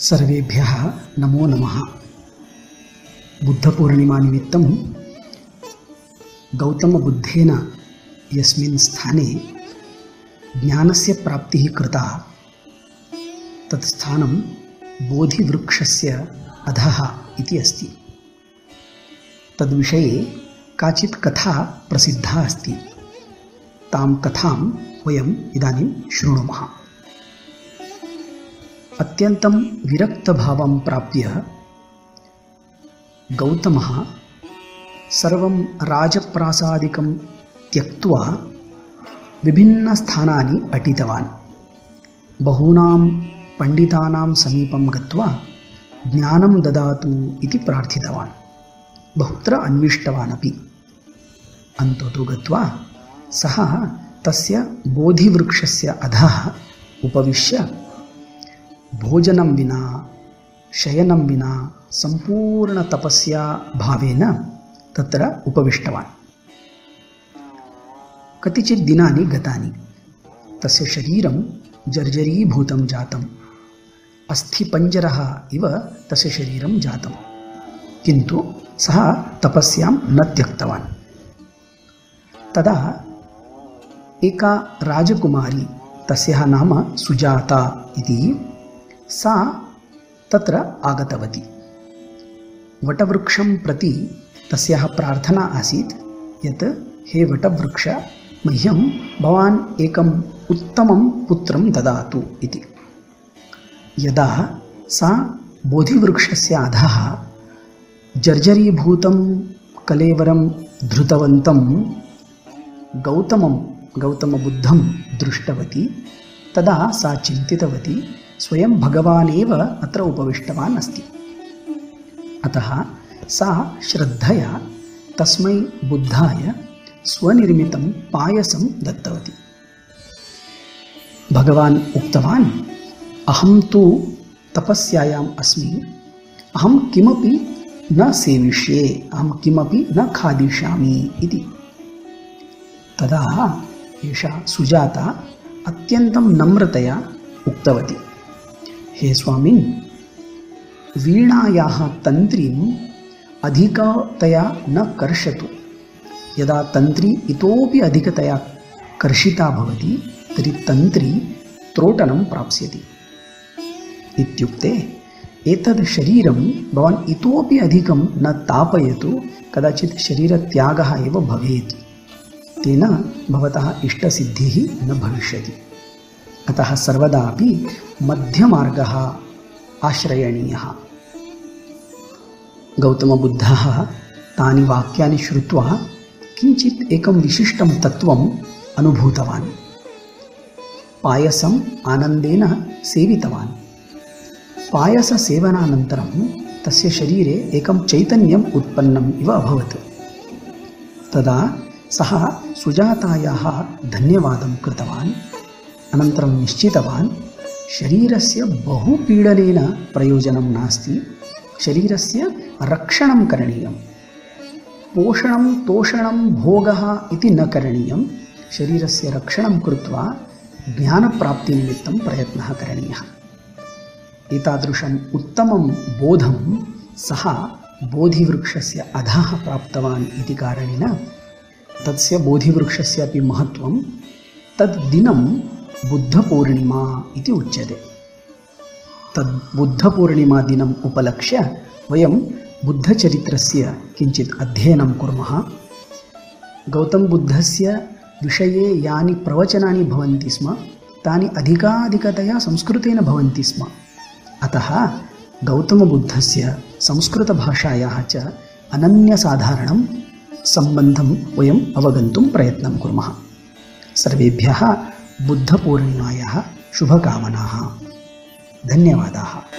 सर्वेभ्यः नमो नमः। बुद्धपूर्णिमानिमित्तं गौतमबुद्धेन यस्मिन् स्थाने ज्ञानस्य प्राप्तिः कृता। तत् स्थानं बोधिवृक्षस्य अधः इति अस्ति। तद्विषये काचित् कथा प्रसिद्धा अस्ति। तां कथां वयम् इदानीं शृणुमः। अत्यन्तं विरक्तभावं प्राप्य। गौतमः सर्वं राजप्रासादिकं त्यक्त्वा विभिन्नस्थानानि अटितवान्। बहूनां पण्डितानां समीपं गत्वा ज्ञानं ददातु इति प्रार्थितवान्। बहुत्र अन्विष्टवान् अपि। गत्वा सः तस्य बोधिवृक्षस्य अधः उपविश्य भोजनं विना, शयनं विना सम्पूर्णतपस्या भावेन तत्र उपविष्टवान्। कतिचित् दिनानि गतानि तस्य शरीरं जर्जरीभूतं जातम्। अस्थिपञ्जरः इव तस्य शरीरं जातं किन्तु सः तपस्यां न त्यक्तवान्। तदा एका राजकुमारी तस्याः नाम सुजाता इति सा तत्र आगतवती। वटवृक्षं प्रति तस्याः प्रार्थना आसीत्, यत् हे वटवृक्ष, मह्यं भवान् एकम् उत्तमं पुत्रं ददातु इति। यदा सा बोधिवृक्षस्य अधः जर्जरीभूतं कलेवरं धृतवन्तं गौतमं, गौतमबुद्धं दृष्टवती, तदा सा चिन्तितवती स्वयं भगवानेव अत्र उपविष्टवान् अस्ति। अतः सा श्रद्धया तस्मै बुद्धाय स्वनिर्मितं पायसं दत्तवती। भगवान् उक्तवान्, अहं तु तपस्यायाम् अस्मि, अहं किमपि न सेविष्ये, अहं किमपि न खादिष्यामि इति। तदा एषा सुजाता अत्यन्तं नम्रतया उक्तवती। हे स्वामिन् वीणायाः तन्त्रीम् अधिकतया न कर्षतु। यदा तन्त्री इतोपि अधिकतया कर्षिता भवति, तर्हि तन्त्री त्रोटनं प्राप्स्यति। इत्युक्ते, एतद् शरीरं भवान् इतोपि अधिकं न तापयतु, कदाचित् शरीरत्यागः एव भवेत्। तेन भवतः इष्टसिद्धिः न भविष्यति। अतः सर्वदापि मध्यमार्गः आश्रयणीयः। गौतमबुद्धः तानि वाक्यानि श्रुत्वा किञ्चित् एकं विशिष्टं तत्त्वम् अनुभूतवान्। पायसम् आनन्देन सेवितवान्। पायससेवनानन्तरं तस्य शरीरे एकं चैतन्यम् उत्पन्नम् इव अभवत्। तदा सः सुजातायाः धन्यवादं कृतवान्। अनन्तरं निश्चितवान्, शरीरस्य बहुपीडनेन प्रयोजनं नास्ति, शरीरस्य रक्षणं करणीयं, पोषणं, तोषणं, भोगः इति न करणीयं, शरीरस्य रक्षणं कृत्वा ज्ञानप्राप्तिनिमित्तं प्रयत्नः करणीयः। एतादृशम् उत्तमं बोधं सः बोधिवृक्षस्य अधः प्राप्तवान् इति कारणेन तस्य बोधिवृक्षस्य अपि महत्त्वं तद्दिनं बुद्धपूर्णिमा इति उच्यते। तद् बुद्धपूर्णिमादिनम् उपलक्ष्य वयं बुद्धचरित्रस्य किञ्चित् अध्ययनं कुर्मः। गौतमबुद्धस्य विषये यानि प्रवचनानि भवन्ति स्म तानि अधिकाधिकतया संस्कृतेन भवन्ति स्म। अतः गौतमबुद्धस्य संस्कृतभाषायाः च अनन्यसाधारणं सम्बन्धं वयम् अवगन्तुं प्रयत्नं कुर्मः। सर्वेभ्यः बुद्धपूर्णिमायाः शुभकामनाः। धन्यवादाः